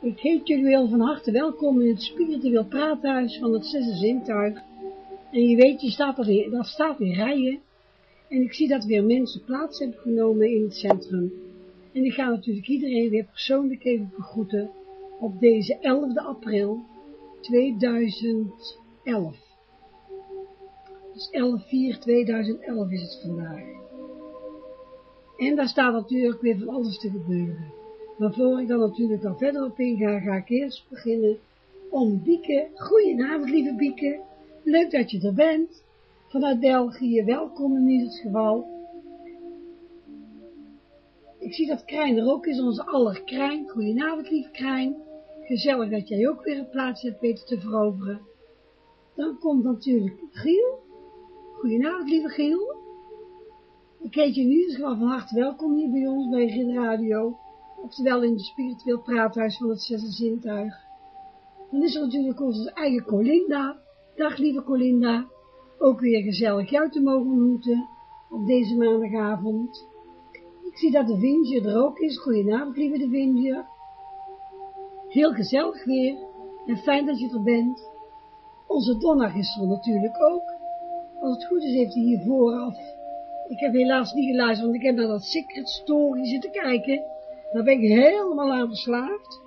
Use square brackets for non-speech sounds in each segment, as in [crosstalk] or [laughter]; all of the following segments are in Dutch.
Ik heet jullie wel van harte welkom in het spiritueel praathuis van het zesde zintuig. En je weet, je staat er dat staat in rijen. En ik zie dat weer mensen plaats hebben genomen in het centrum. En ik ga natuurlijk iedereen weer persoonlijk even begroeten op deze 11 april 2011. Dus 11-4-2011 is het vandaag. En daar staat natuurlijk weer van alles te gebeuren. Maar voor ik dan natuurlijk al verder op inga, ga ik eerst beginnen om Bieke. Goedenavond, lieve Bieke. Leuk dat je er bent. Vanuit België, welkom in ieder geval. Ik zie dat Krijn er ook is, onze aller Krijn. Goedenavond, lieve Krijn. Gezellig dat jij ook weer een plaats hebt weten te veroveren. Dan komt natuurlijk Giel. Goedenavond, lieve Giel. Ik heet je in ieder geval van harte welkom hier bij ons bij Gid Radio oftewel in het spiritueel praathuis van het zesde zintuig. Dan is er natuurlijk onze eigen Colinda. Dag lieve Colinda, ook weer gezellig jou te mogen ontmoeten op deze maandagavond. Ik zie dat de Vindje er ook is. Goedenavond lieve de Vindje. Heel gezellig weer en fijn dat je er bent. Onze Donna is er natuurlijk ook. Als het goed is heeft hij hier vooraf. Ik heb helaas niet geluisterd, want ik heb naar dat Secret Story zitten kijken. Daar ben ik helemaal aan verslaafd.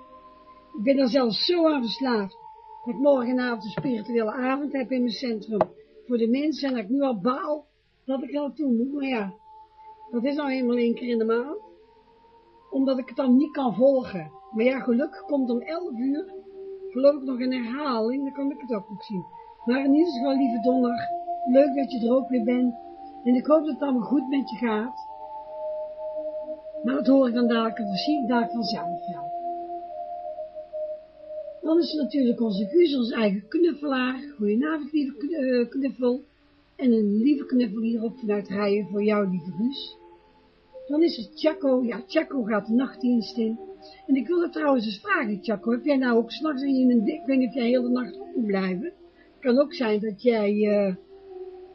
Ik ben er zelfs zo aan verslaafd, dat ik morgenavond een spirituele avond heb in mijn centrum voor de mensen en dat ik nu al baal dat ik er naartoe moet. Maar ja, dat is nou eenmaal één keer in de maand, omdat ik het dan niet kan volgen. Maar ja, gelukkig komt om 11 uur, geloof ik nog een herhaling, dan kan ik het ook nog zien. Maar in ieder geval, lieve Donner, leuk dat je er ook weer bent. En ik hoop dat het allemaal goed met je gaat. Maar dat hoor ik dan dadelijk, dat zie ik daar vanzelf wel. Dan is er natuurlijk onze Guus, onze eigen knuffelaar. Goedenavond, lieve eh, knuffel. En een lieve knuffel hier ook vanuit Rijen voor jou, lieve Guus. Dan is het Chaco. Ja, Chaco gaat de nachtdienst in. En ik wilde trouwens eens vragen, Chaco, heb jij nou ook s'nachts in een, ik niet of jij heel de nacht op moet blijven. Het kan ook zijn dat jij uh,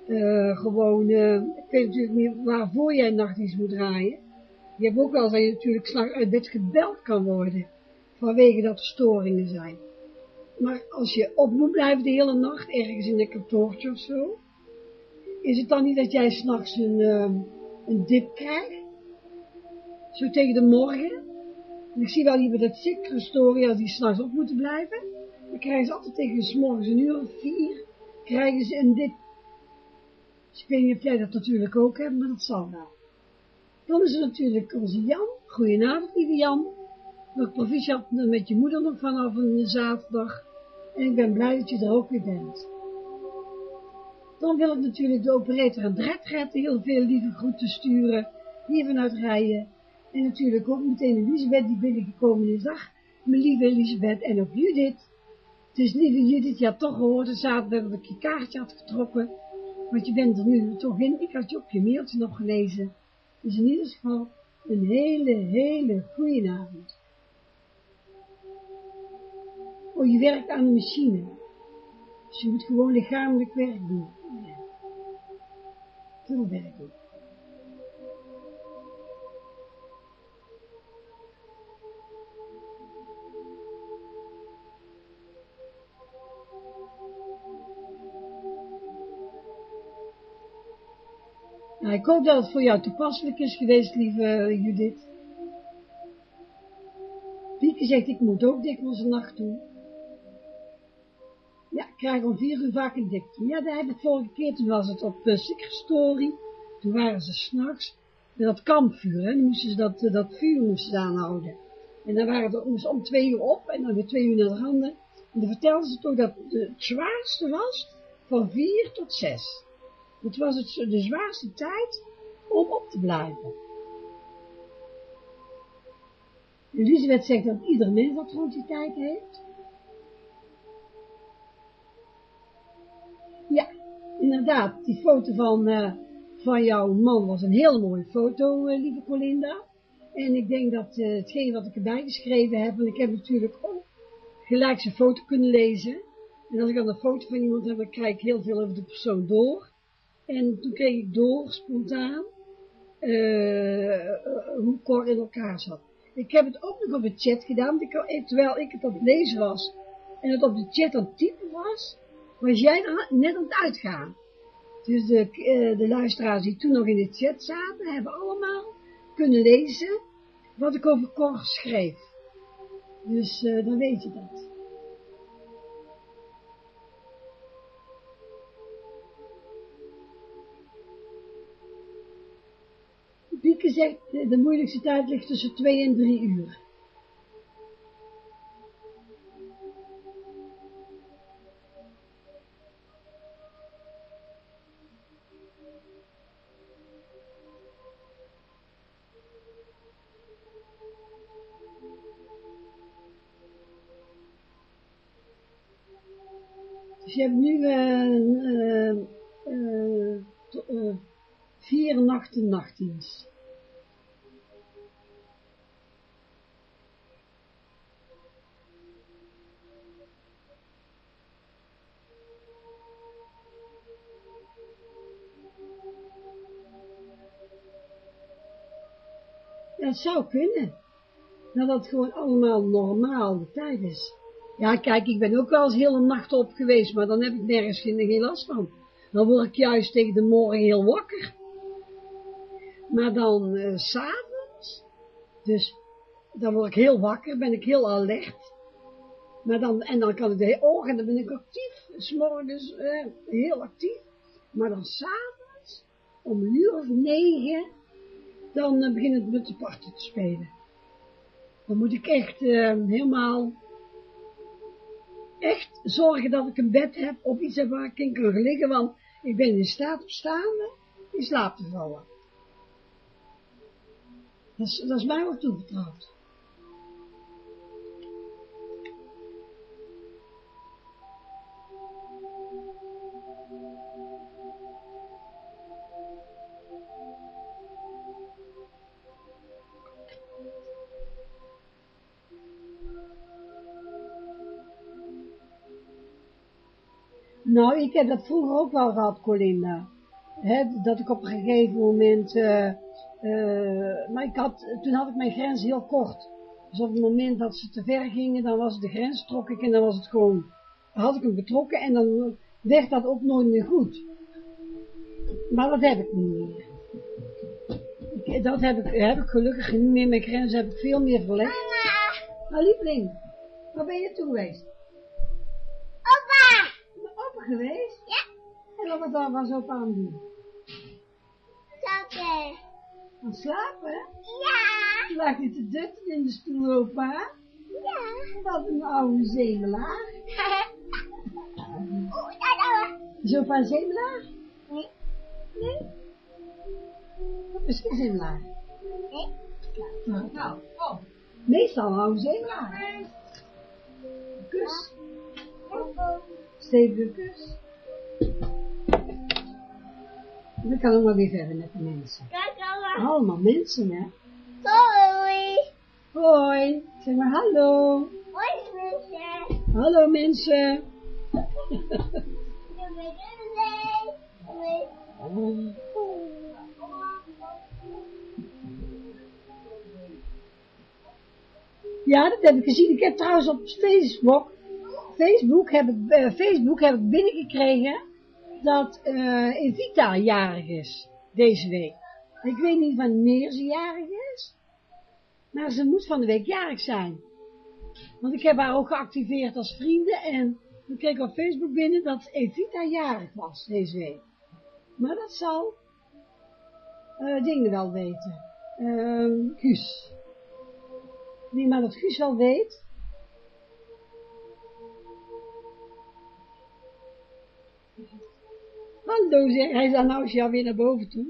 uh, gewoon, ik weet natuurlijk niet waarvoor jij nachtdienst moet draaien. Je hebt ook wel dat je natuurlijk s'nachts uit bed gebeld kan worden, vanwege dat er storingen zijn. Maar als je op moet blijven de hele nacht, ergens in een kantoortje of zo, is het dan niet dat jij s'nachts een, een dip krijgt? Zo tegen de morgen? En ik zie wel liever dat als die s'nachts op moeten blijven. Dan krijgen ze altijd tegen s morgens een uur of vier, krijgen ze een dip. Dus ik weet niet of jij dat natuurlijk ook hebt, maar dat zal wel. Dan is er natuurlijk onze Jan. Goedenavond, lieve Jan. Nog proficiat met je moeder nog vanaf een zaterdag. En ik ben blij dat je er ook weer bent. Dan wil ik natuurlijk de operator en Dredred heel veel lieve groeten sturen. Hier vanuit Rijen. En natuurlijk ook meteen Elisabeth die binnengekomen is. Dag, mijn lieve Elisabeth en ook Judith. Dus lieve Judith, je had toch gehoord zaterdag dat ik je kaartje had getrokken. Want je bent er nu toch in. Ik had je op je mailtje nog gelezen. Dus in ieder geval een hele, hele goede avond. Oh, je werkt aan de machine. Dus je moet gewoon lichamelijk werk doen. Ja. Werk doen. Nou, ik hoop dat het voor jou toepasselijk is geweest, lieve Judith. Pieke zegt, ik moet ook dikwijls een nacht doen. Ja, ik krijg om vier uur vaak een dikte. Ja, dat heb ik vorige keer, toen was het op uh, Story. Toen waren ze s'nachts met dat kampvuur, hè. Moesten ze dat, uh, dat vuur aanhouden. En dan waren ze om twee uur op en dan weer twee uur naar de handen. En dan vertelden ze toch dat het zwaarste was van vier tot zes. Het was het, de zwaarste tijd om op te blijven. Elisabeth zegt dat ieder mens dat rond die tijd heeft. Ja, inderdaad, die foto van, uh, van jouw man was een hele mooie foto, uh, lieve Colinda. En ik denk dat uh, hetgeen wat ik erbij geschreven heb, en ik heb natuurlijk ook gelijk zijn foto kunnen lezen. En als ik dan een foto van iemand heb, dan krijg ik heel veel over de persoon door. En toen kreeg ik door, spontaan, uh, hoe Cor in elkaar zat. Ik heb het ook nog op de chat gedaan, terwijl ik het aan het lezen was, en het op de chat aan het typen was, was jij net aan het uitgaan. Dus de, uh, de luisteraars die toen nog in de chat zaten, hebben allemaal kunnen lezen wat ik over Cor schreef. Dus uh, dan weet je dat. De moeilijkste tijd ligt tussen 2 en 3 uur. Dat zou kunnen. Dat dat gewoon allemaal normaal de tijd is. Ja, kijk, ik ben ook wel eens heel een nacht op geweest, maar dan heb ik nergens geen, last van. Dan word ik juist tegen de morgen heel wakker. Maar dan uh, s'avonds, dus dan word ik heel wakker, ben ik heel alert. Maar dan, en dan kan ik de ogen, dan ben ik actief, s'morgens uh, heel actief. Maar dan s'avonds, om uur of negen, dan uh, begint het met de parten te spelen. Dan moet ik echt helemaal, echt zorgen dat ik een bed heb of iets waar ik in kan liggen, want ik ben in staat op staande in slaap te vallen. Dat is, dat is mij wel toevertrouwd. Nou, ik heb dat vroeger ook wel gehad, Colinda. Dat ik op een gegeven moment, uh, uh, maar ik had, toen had ik mijn grens heel kort. Dus op het moment dat ze te ver gingen, dan was het de grens, trok ik en dan was het gewoon, had ik hem betrokken en dan werd dat ook nooit meer goed. Maar dat heb ik niet meer. Ik, dat heb ik, heb ik gelukkig niet meer, mijn grens heb ik veel meer verlegd. Mama! Nou, lieveling, waar ben je toe geweest? Geweest? Ja. En wat dan was opa aan het doen? Slapen. Aan slapen? Ja. Lag je te dutten in de stoel, opa? Ja. Wat een oude zemelaar. [laughs] Oeh, dat Is opa een zemelaar? Nee. Nee? Wat is een zemelaar? Nee. Nou, nou, oh. Meestal een oude zemelaar. Kus. Stevige kus. We gaan ook maar weer verder met de mensen. Kijk, mama. Allemaal mensen, hè? Hoi. Hoi. Zeg maar hallo. Hoi, mensen. Hallo mensen. [laughs] Ja, dat heb ik gezien. Ik heb trouwens op Facebook, Facebook heb ik, uh, Facebook heb ik binnengekregen dat uh, Evita jarig is deze week. Ik weet niet wanneer ze jarig is, maar ze moet van de week jarig zijn. Want ik heb haar ook geactiveerd als vrienden en ik kreeg op Facebook binnen dat Evita jarig was deze week. Maar dat zal uh, dingen wel weten. Uh, Guus. Wie maar dat Guus wel weet. Hallo zeg, hij dan nou jou weer naar boven toe.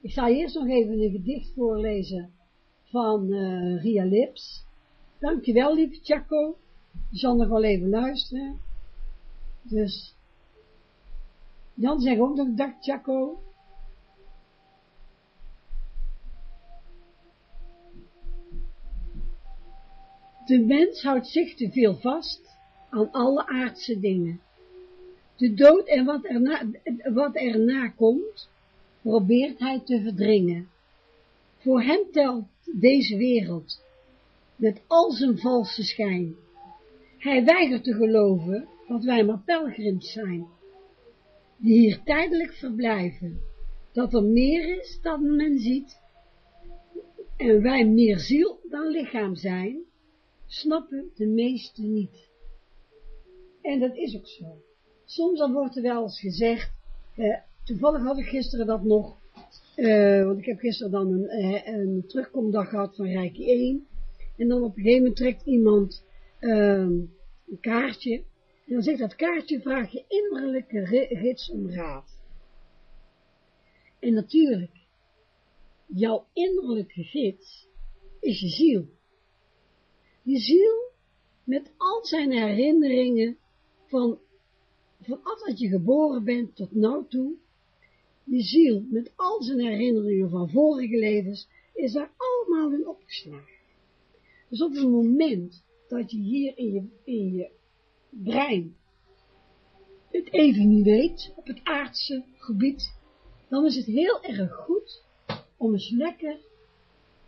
Ik zal eerst nog even een gedicht voorlezen van uh, Ria Lips. Dankjewel, lieve Chaco. Je zal nog wel even luisteren. Dus, Jan zegt ook nog dag Chaco. De mens houdt zich te veel vast aan alle aardse dingen. De dood en wat erna, wat erna komt, probeert hij te verdringen. Voor hem telt deze wereld, met al zijn valse schijn. Hij weigert te geloven dat wij maar pelgrims zijn, die hier tijdelijk verblijven, dat er meer is dan men ziet, en wij meer ziel dan lichaam zijn, snappen de meesten niet. En dat is ook zo. Soms dan wordt er wel eens gezegd, eh, toevallig had ik gisteren dat nog, uh, want ik heb gisteren dan een, uh, een terugkomdag gehad van Rijke 1, en dan op een gegeven moment trekt iemand uh, een kaartje, dan zegt dat kaartje, vraag je innerlijke gids om raad. En natuurlijk, jouw innerlijke gids is je ziel. Je ziel met al zijn herinneringen van, vanaf dat je geboren bent tot nu toe, je ziel met al zijn herinneringen van vorige levens is daar allemaal in opgeslagen. Dus op het moment dat je hier in je, in je brein het even niet weet, op het aardse gebied, dan is het heel erg goed om eens lekker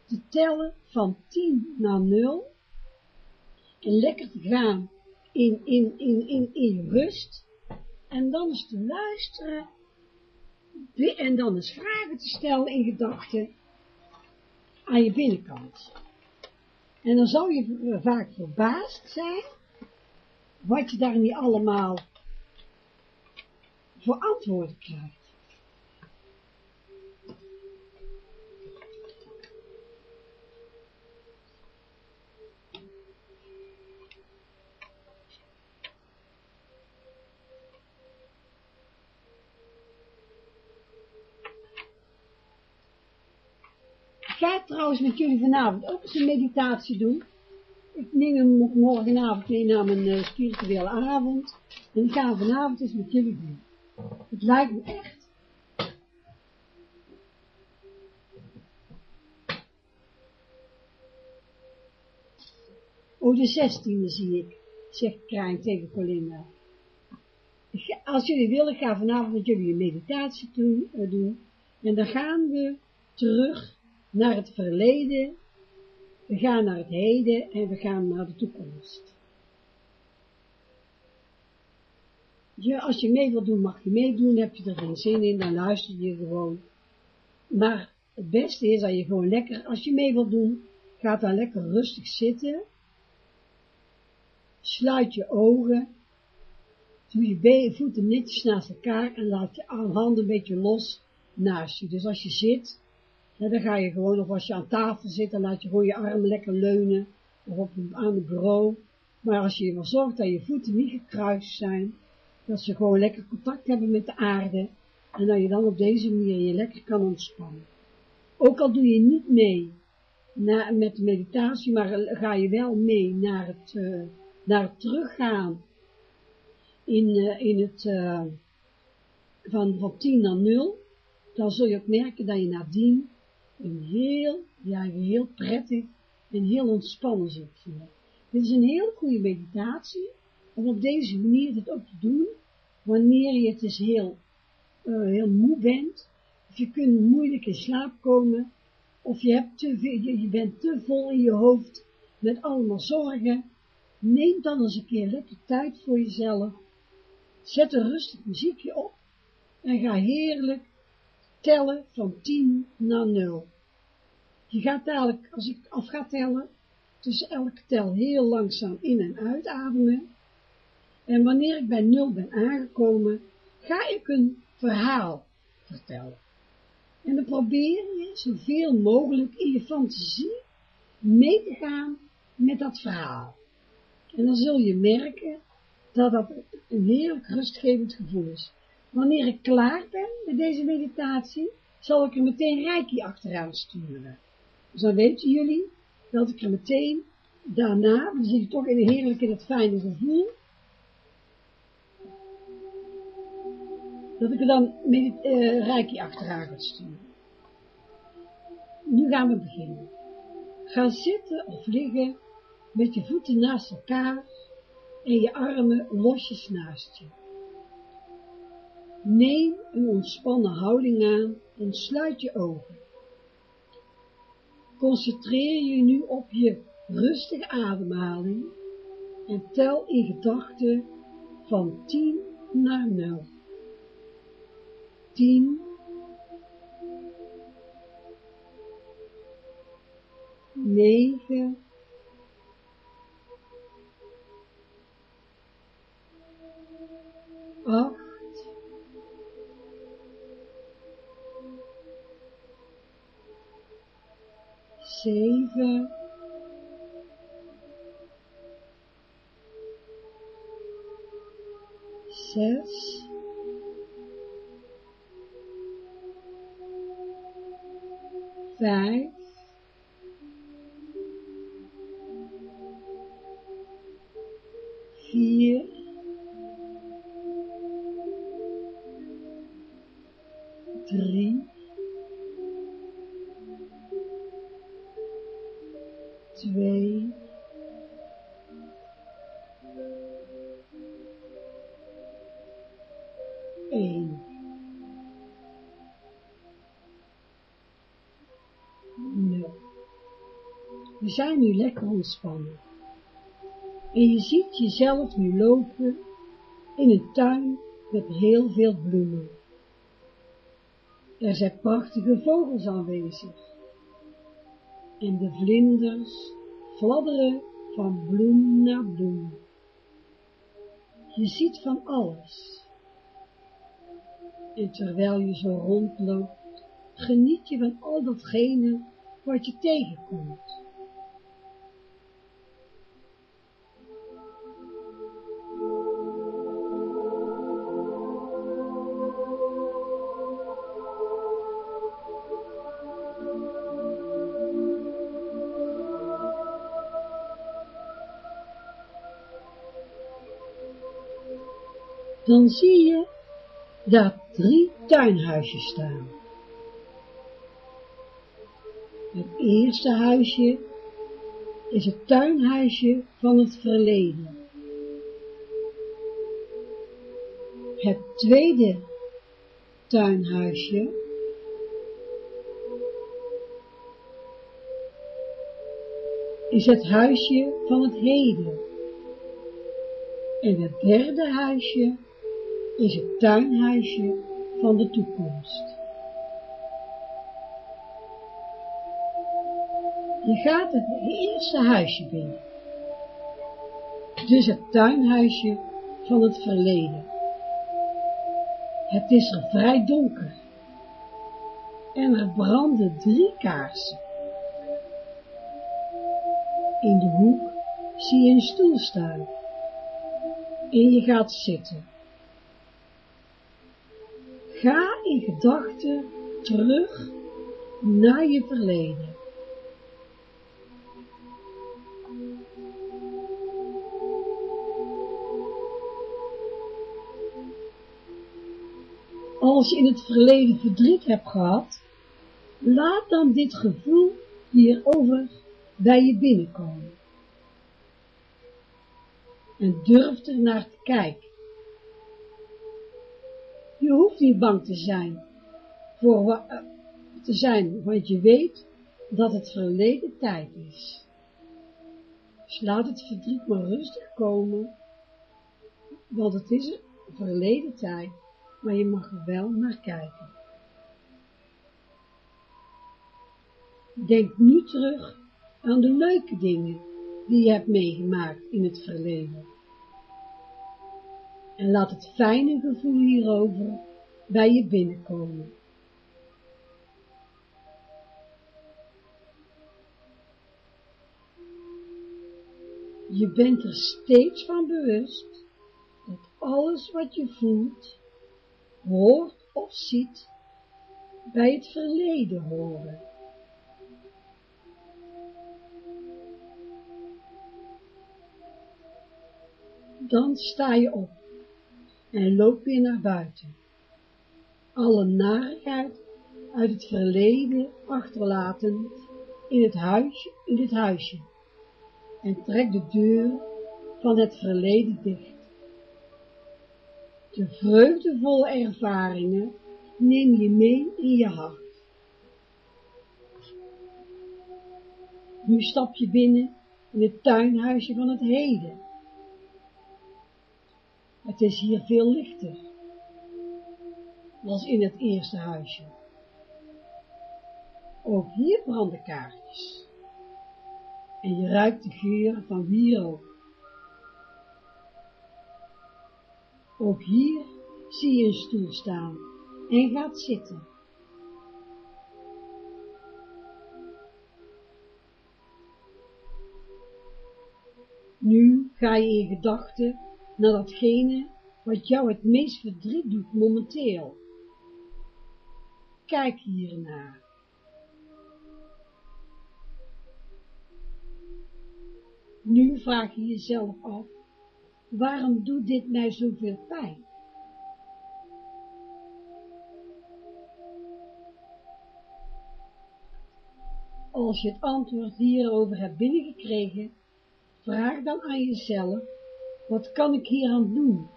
te tellen van 10 naar 0 en lekker te gaan in, in, in, in, in rust en dan eens te luisteren en dan eens vragen te stellen in gedachten aan je binnenkant. En dan zou je vaak verbaasd zijn wat je daar niet allemaal voor antwoorden krijgt. Ik ga trouwens met jullie vanavond ook eens een meditatie doen. Ik neem hem morgenavond mee naar mijn uh, spirituele avond. En ik ga vanavond eens met jullie doen. Het lijkt me echt. Oh, de zestiende zie ik, zegt Krijn tegen Colinda. Als jullie willen, ga vanavond met jullie een meditatie doen, uh, doen. En dan gaan we terug naar het verleden, we gaan naar het heden en we gaan naar de toekomst. Als je mee wilt doen, mag je meedoen, heb je er geen zin in, dan luister je gewoon. Maar het beste is dat je gewoon lekker, als je mee wilt doen, ga dan lekker rustig zitten, sluit je ogen, doe je voeten netjes naast elkaar en laat je handen een beetje los naast je. Dus als je zit, dan ga je gewoon, of als je aan tafel zit, dan laat je gewoon je armen lekker leunen, of op, aan het bureau. Maar als je ervoor zorgt dat je voeten niet gekruist zijn, dat ze gewoon lekker contact hebben met de aarde, en dat je dan op deze manier je lekker kan ontspannen. Ook al doe je niet mee na, met de meditatie, maar ga je wel mee naar het, uh, naar teruggaan in, uh, in het, uh, van, van 10 naar 0, dan zul je ook merken dat je nadien een heel, ja, heel prettig en heel ontspannen voelen. Dit is een heel goede meditatie, om op deze manier dit ook te doen, wanneer je het dus heel, uh, heel moe bent, of je kunt moeilijk in slaap komen, of je, hebt te veel, je bent te vol in je hoofd met allemaal zorgen, neem dan eens een keer lekker tijd voor jezelf, zet een rustig muziekje op, en ga heerlijk tellen van 10 naar 0. Je gaat dadelijk, als ik af ga tellen, tussen elke tel heel langzaam in- en uitademen. En wanneer ik bij 0 ben aangekomen, ga ik een verhaal vertellen. En dan probeer je zoveel mogelijk in je fantasie mee te gaan met dat verhaal. En dan zul je merken dat dat een heerlijk rustgevend gevoel is. Wanneer ik klaar ben met deze meditatie, zal ik er meteen reiki achteraan sturen. Dan weten jullie dat ik er meteen daarna, dan zit toch in een heerlijk in het fijne gevoel, dat ik er dan uh, reiki achteraan ga sturen. Nu gaan we beginnen. Ga zitten of liggen met je voeten naast elkaar en je armen losjes naast je. Neem een ontspannen houding aan en sluit je ogen. Concentreer je nu op je rustige ademhaling en tel in gedachten van 10 naar 0. 10, 9, acht, zeven, zes, vijf, zijn nu lekker ontspannen. En je ziet jezelf nu lopen in een tuin met heel veel bloemen. Er zijn prachtige vogels aanwezig. En de vlinders fladderen van bloem naar bloem. Je ziet van alles. En terwijl je zo rondloopt, geniet je van al datgene wat je tegenkomt. Dan zie je daar drie tuinhuisjes staan. Het eerste huisje is het tuinhuisje van het verleden. Het tweede tuinhuisje is het huisje van het heden. En het derde huisje is het tuinhuisje van de toekomst. Je gaat het eerste huisje binnen. Dus het tuinhuisje van het verleden. Het is er vrij donker. En er branden drie kaarsen. In de hoek zie je een stoel staan. En je gaat zitten. Ga in gedachten terug naar je verleden. Als je in het verleden verdriet hebt gehad, laat dan dit gevoel hierover bij je binnenkomen. En durf er naar te kijken. Je hoeft niet bang te zijn, voor uh, te zijn, want je weet dat het verleden tijd is. Dus laat het verdriet maar rustig komen, want het is verleden tijd, maar je mag er wel naar kijken. Denk nu terug aan de leuke dingen die je hebt meegemaakt in het verleden. En laat het fijne gevoel hierover bij je binnenkomen. Je bent er steeds van bewust dat alles wat je voelt, hoort of ziet, bij het verleden horen. Dan sta je op en loop weer naar buiten. Alle narigheid uit het verleden achterlatend in het huisje, in dit huisje en trek de deur van het verleden dicht. De vreugdevolle ervaringen neem je mee in je hart. Nu stap je binnen in het tuinhuisje van het heden. Het is hier veel lichter, als in het eerste huisje. Ook hier branden kaartjes. En je ruikt de geur van wierook. Ook hier zie je een stoel staan en gaat zitten. Nu ga je in gedachten naar datgene wat jou het meest verdriet doet momenteel. Kijk hiernaar. Nu vraag je jezelf af, waarom doet dit mij zoveel pijn? Als je het antwoord hierover hebt binnengekregen, vraag dan aan jezelf, wat kan ik hier aan doen,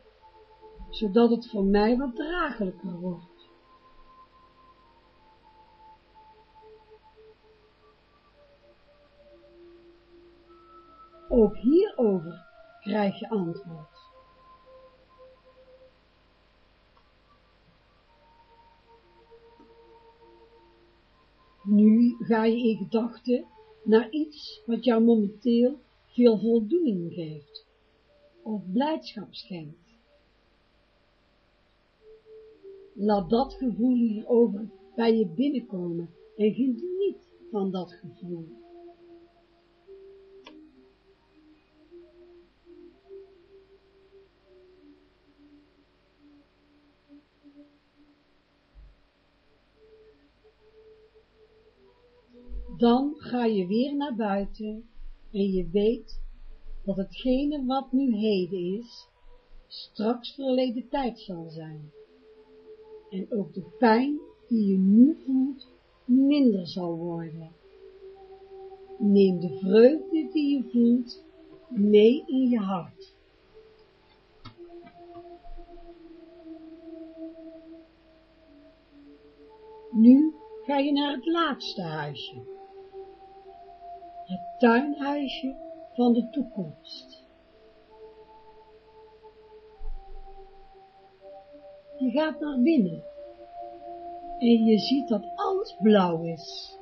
zodat het voor mij wat draaglijker wordt? Ook hierover krijg je antwoord. Nu ga je in gedachten naar iets wat jou momenteel veel voldoening geeft of blijdschap schenkt. Laat dat gevoel hierover bij je binnenkomen en geniet van dat gevoel. Dan ga je weer naar buiten en je weet dat hetgene wat nu heden is, straks verleden tijd zal zijn. En ook de pijn die je nu voelt, minder zal worden. Neem de vreugde die je voelt mee in je hart. Nu ga je naar het laatste huisje. Het tuinhuisje van de toekomst. Je gaat naar binnen en je ziet dat alles blauw is.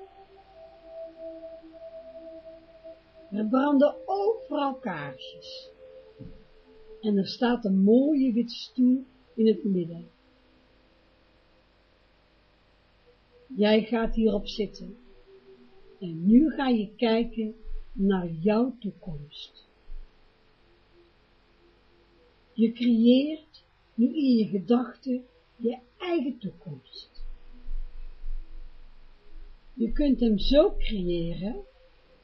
Er branden overal kaarsjes. En er staat een mooie witte stoel in het midden. Jij gaat hierop zitten. En nu ga je kijken naar jouw toekomst. Je creëert nu in je gedachten je eigen toekomst. Je kunt hem zo creëren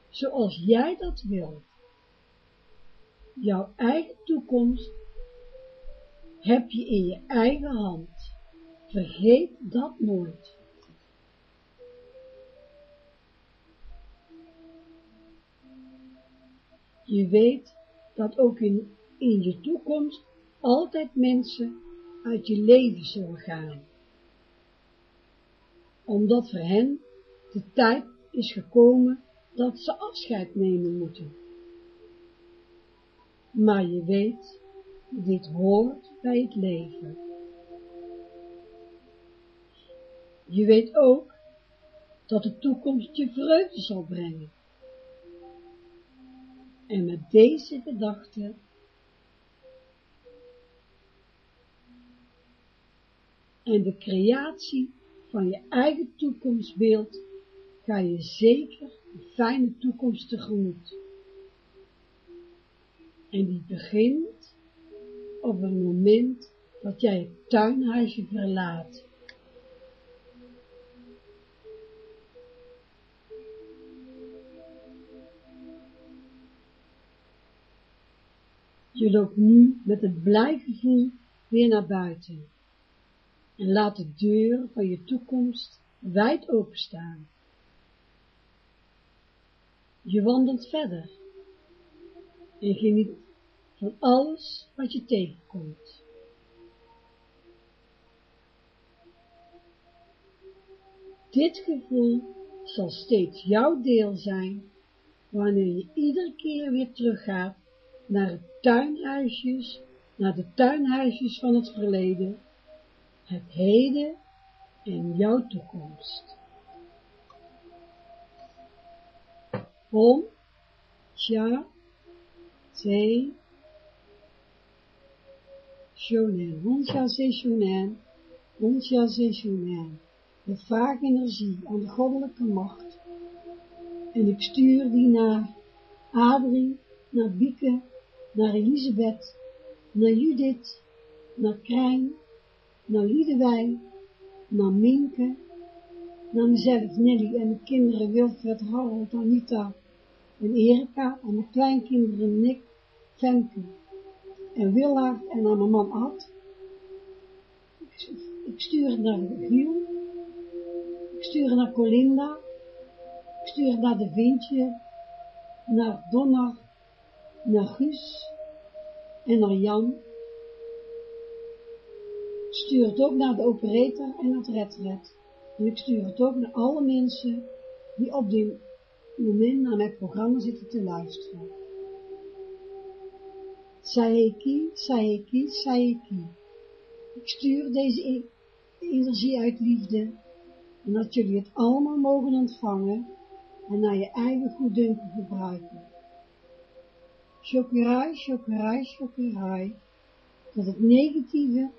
zoals jij dat wilt. Jouw eigen toekomst heb je in je eigen hand. Vergeet dat nooit. Je weet dat ook in, je toekomst altijd mensen uit je leven zullen gaan. Omdat voor hen de tijd is gekomen dat ze afscheid nemen moeten. Maar je weet, dit hoort bij het leven. Je weet ook dat de toekomst je vreugde zal brengen. En met deze gedachte en de creatie van je eigen toekomstbeeld ga je zeker een fijne toekomst tegemoet. En die begint op het moment dat jij het tuinhuisje verlaat. Je loopt nu met een blij gevoel weer naar buiten en laat de deur van je toekomst wijd openstaan. Je wandelt verder en geniet van alles wat je tegenkomt. Dit gevoel zal steeds jouw deel zijn, wanneer je iedere keer weer teruggaat naar het tuinhuisjes, naar de tuinhuisjes van het verleden, het heden en jouw toekomst. Om, tja, zee, shonen, honsja ze shonen, honsja ze shonen, de vraag energie aan de goddelijke macht, en ik stuur die naar Adrie, naar Bieke, naar Elisabeth, naar Judith, naar Krijn, naar Liedewijn, naar Minke, naar mezelf, Nelly en mijn kinderen Wilfred, Harold, Anita en Erika en mijn kleinkinderen Nick, Femke en Willard en aan mijn man Ad. Ik stuur het naar Giel, ik stuur naar Colinda, ik stuur naar de Vintje, naar Donna, naar Guus en naar Jan. Stuur het ook naar de operator en naar het redred. En ik stuur het ook naar alle mensen die op dit moment naar mijn programma zitten te luisteren. Saeki, Saeki, Saeki. Ik stuur deze e- energie uit liefde en dat jullie het allemaal mogen ontvangen en naar je eigen goeddunken gebruiken. Shokurai, shokurai, shokurai, dat het negatieve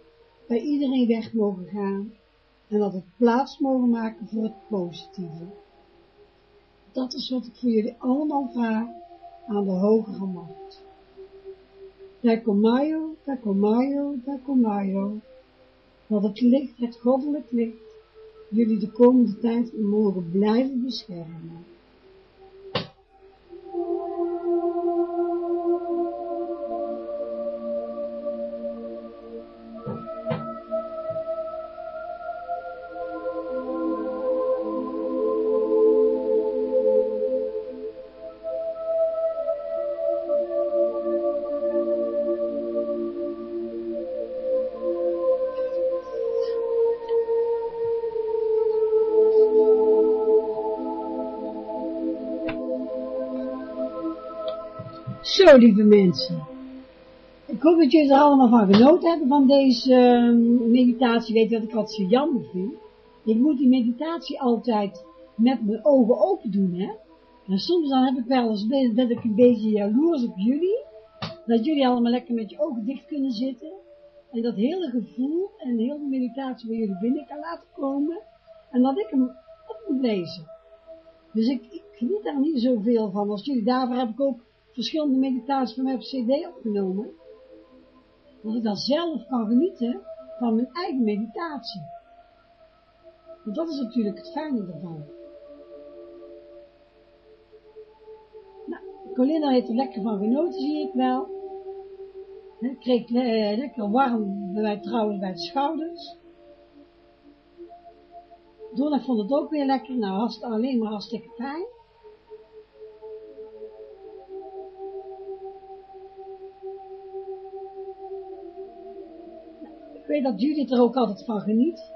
bij iedereen weg mogen gaan en dat het plaats mogen maken voor het positieve. Dat is wat ik voor jullie allemaal vraag aan de hogere macht. Dakomayo, Dakomayo, Dakomayo, dat het licht, het goddelijk licht, jullie de komende tijd mogen blijven beschermen. Lieve mensen. Ik hoop dat jullie er allemaal van genoten hebben van deze uh, meditatie. Weet je wat ik altijd zo jammer vind? Ik moet die meditatie altijd met mijn ogen open doen, hè. En soms dan heb ik wel eens, ben ik een beetje jaloers op jullie. Dat jullie allemaal lekker met je ogen dicht kunnen zitten. En dat hele gevoel en de hele meditatie bij jullie binnen kan laten komen. En dat ik hem op moet lezen. Dus ik, ik geniet daar niet zoveel van als jullie. Daarvoor heb ik ook verschillende meditaties van mijn cd opgenomen. Dat ik dan zelf kan genieten van mijn eigen meditatie. Want dat is natuurlijk het fijne ervan. Nou, Colinda heeft er lekker van genoten, zie ik wel. Ik kreeg eh, lekker warm bij mij trouwens bij de schouders. Donna vond het ook weer lekker, nou alleen maar hartstikke fijn. Weet dat Judith er ook altijd van geniet.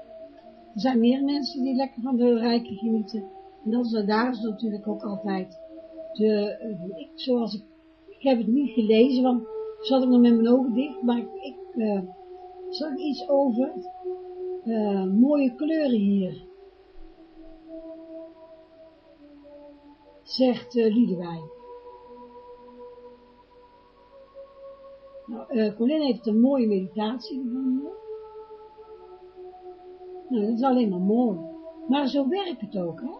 Er zijn meer mensen die lekker van de rijke genieten. En dat is, daar is natuurlijk ook altijd de, uh, ik, zoals ik, ik heb het niet gelezen, want ik zat ik nog met mijn ogen dicht, maar ik, ik uh, zag iets over mooie kleuren hier. Zegt Liedewijn. Nou, Colin heeft een mooie meditatie gevonden. Nou, dat is alleen maar mooi. Maar zo werkt het ook, hè.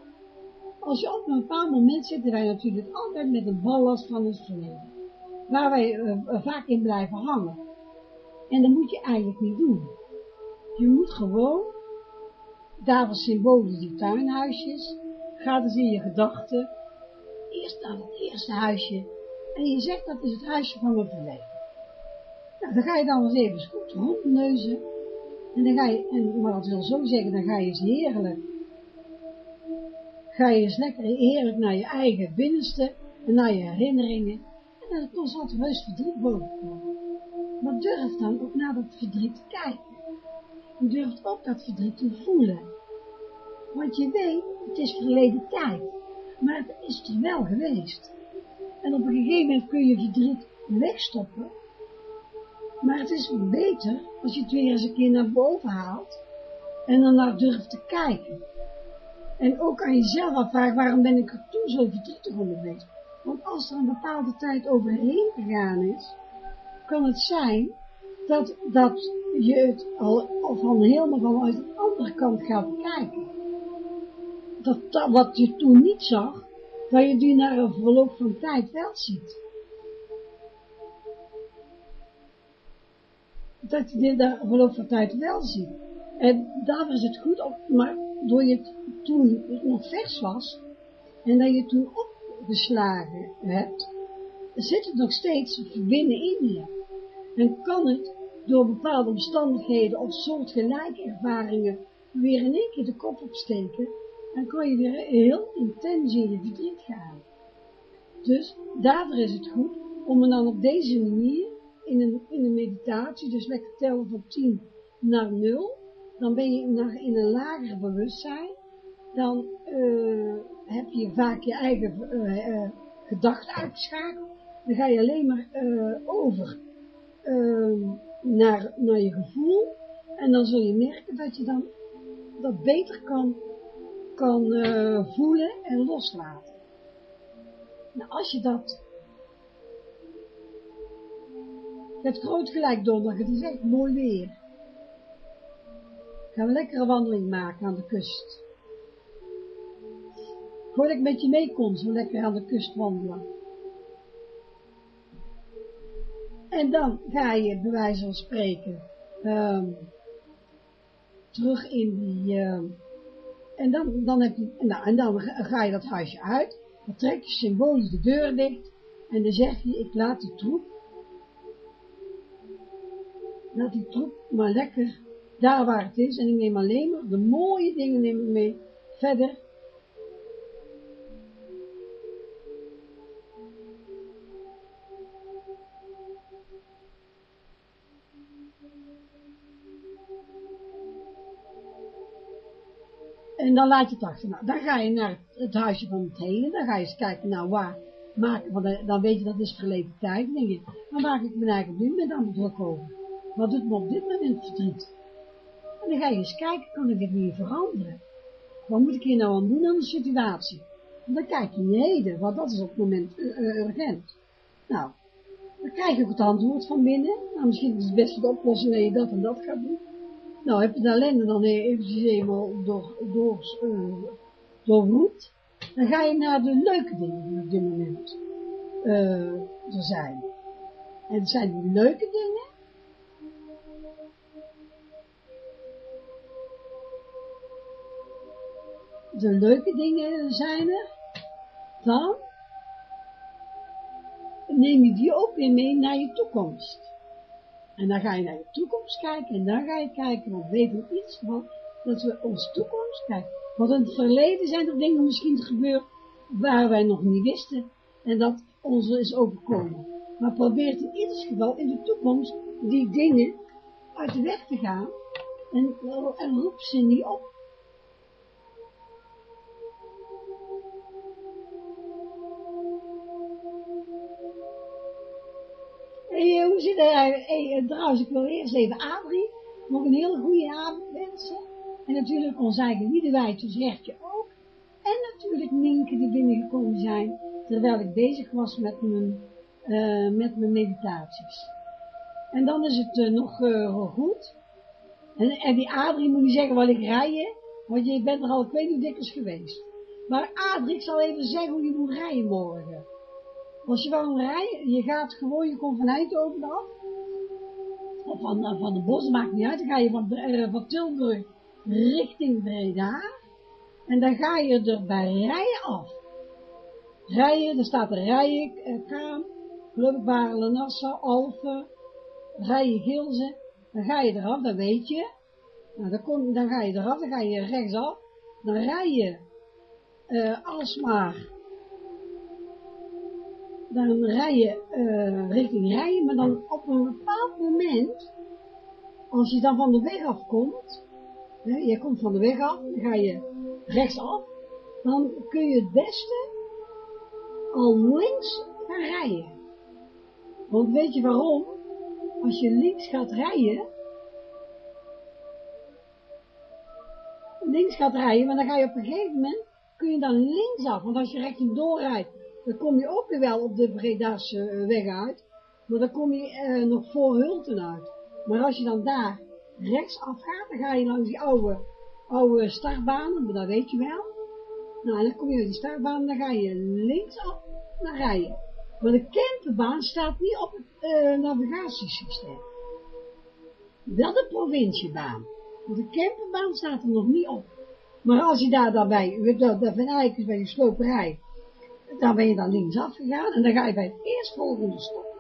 Als je op een bepaald moment zitten wij natuurlijk altijd met een ballast van ons verleden. Waar wij uh, vaak in blijven hangen. En dat moet je eigenlijk niet doen. Je moet gewoon, daar was symbolisch die tuinhuisjes, ga dus in je gedachten, eerst naar het eerste huisje, en je zegt dat is het huisje van mijn verleden. Nou, dan ga je dan eens even goed rondneuzen, en dan ga je, en, maar dat wil zo zeggen, dan ga je eens heerlijk, ga je eens lekker heerlijk naar je eigen binnenste, en naar je herinneringen, en dan komt wat heus verdriet bovenkomen. Maar durf dan ook naar dat verdriet te kijken. En durf ook dat verdriet te voelen. Want je weet, het is verleden tijd. Maar het is er wel geweest. En op een gegeven moment kun je verdriet wegstoppen. Maar het is beter als je het weer eens een keer naar boven haalt. En dan naar durft te kijken. En ook aan jezelf afvragen, waarom ben ik er toen zo verdrietig om geweest? Want als er een bepaalde tijd overheen gegaan is, kan het zijn dat, dat je het al van helemaal vanuit de andere kant gaat kijken. Dat, dat wat je toen niet zag, dat je nu naar een verloop van tijd wel ziet. Dat je dit een verloop van tijd wel ziet. En daarvoor is het goed, maar door je het toen nog vers was, en dat je het toen opgeslagen hebt, zit het nog steeds verbinden in je. En kan het door bepaalde omstandigheden of soortgelijke ervaringen weer in één keer de kop opsteken, dan kan je weer heel intens in je verdriet gaan. Dus daarvoor is het goed om er dan op deze manier in een, in een meditatie, dus lekker tellen van 10 naar 0, dan ben je naar, in een lager bewustzijn, dan uh, heb je vaak je eigen uh, gedachten uitgeschakeld, dan ga je alleen maar over naar, naar je gevoel, en dan zul je merken dat je dan dat beter kan, kan voelen en loslaten. Nou, als je dat het groot gelijk donderdag, het is echt mooi weer. Gaan we een lekkere wandeling maken aan de kust. Voordat ik met je mee kon, zo lekker aan de kust wandelen. En dan ga je, bij wijze van spreken, um, terug in die, uh, en dan, dan heb je, nou, en dan ga je dat huisje uit, dan trek je symbolisch de deur dicht, en dan zeg je, ik laat de troep, laat die troep maar lekker daar waar het is, en ik neem alleen maar de mooie dingen mee, verder En dan laat je het achter. Nou, dan ga je naar het huisje van het heden. Dan ga je eens kijken, nou waar dan weet je dat is verleden tijd, dan denk je, dan maak ik me eigenlijk op dit moment aan druk over. Wat doet me op dit moment verdriet? En dan ga je eens kijken, kan ik het niet veranderen? Wat moet ik hier nou aan doen aan de situatie? Dan kijk je in heden, want dat is op het moment uh, urgent. Nou, dan krijg je ook het antwoord van binnen. Nou, misschien is het best de oplossing dat je dat en dat gaat doen. Nou, heb je de ellende dan eventjes eenmaal door, door, uh, doorroept, dan ga je naar de leuke dingen die op dit moment er zijn. En het zijn die leuke dingen, de leuke dingen zijn er, dan neem je die ook weer mee naar je toekomst. En dan ga je naar je toekomst kijken en dan ga je kijken, want weten we iets van, dat we onze toekomst kijken. Want in het verleden zijn er dingen misschien gebeurd waar wij nog niet wisten en dat ons is overkomen. Maar probeer in ieder geval in de toekomst die dingen uit de weg te gaan en, en roep ze niet op. trouwens, ik wil eerst even Adrie nog een hele goede avond wensen. En natuurlijk ons eigen Wiedewijtjes rechtje ook. En natuurlijk Minke die binnengekomen zijn, terwijl ik bezig was met mijn, met mijn meditaties. En dan is het nog goed. En, en, die Adrie moet niet zeggen wat ik rijden, want je bent er al ik weet dikwijls geweest. Maar Adrie, zal even zeggen hoe je moet rijden morgen. Als je wil rijden, je gaat gewoon, je komt van Eindhoven af, of van, van de bos, maakt niet uit, dan ga je van, uh, van Tilburg richting Breda, en dan ga je er bij Rijen af. Rijen, er staat er Rijen, Kaam, Lubberbaren, Nassau, Alphen, Rijen, Gilze, dan ga je eraf, dat weet je, nou, dan, kom, dan ga je eraf, dan ga je rechtsaf, dan rij je uh, alsmaar dan rij je uh, richting rijden, maar dan op een bepaald moment, als je dan van de weg afkomt, hè, je komt van de weg af, dan ga je rechtsaf, dan kun je het beste al links gaan rijden. Want weet je waarom? Als je links gaat rijden, links gaat rijden, maar dan ga je op een gegeven moment, kun je dan linksaf, want als je rechtdoor doorrijdt, dan kom je ook weer wel op de Bredase weg uit, maar dan kom je uh, nog voor Hulten uit. Maar als je dan daar rechtsaf gaat, dan ga je langs die oude, oude startbanen, dat weet je wel. Nou, dan kom je uit die startbaan, dan ga je linksaf naar rijden. Maar de camperbaan staat niet op het uh, navigatiesysteem. Wel de provinciebaan. Want de camperbaan staat er nog niet op. Maar als je daar daarbij, hebt dat, dat Van Eikens bij je sloperij, dan ben je dan linksaf gegaan en dan ga je bij het eerstvolgende stop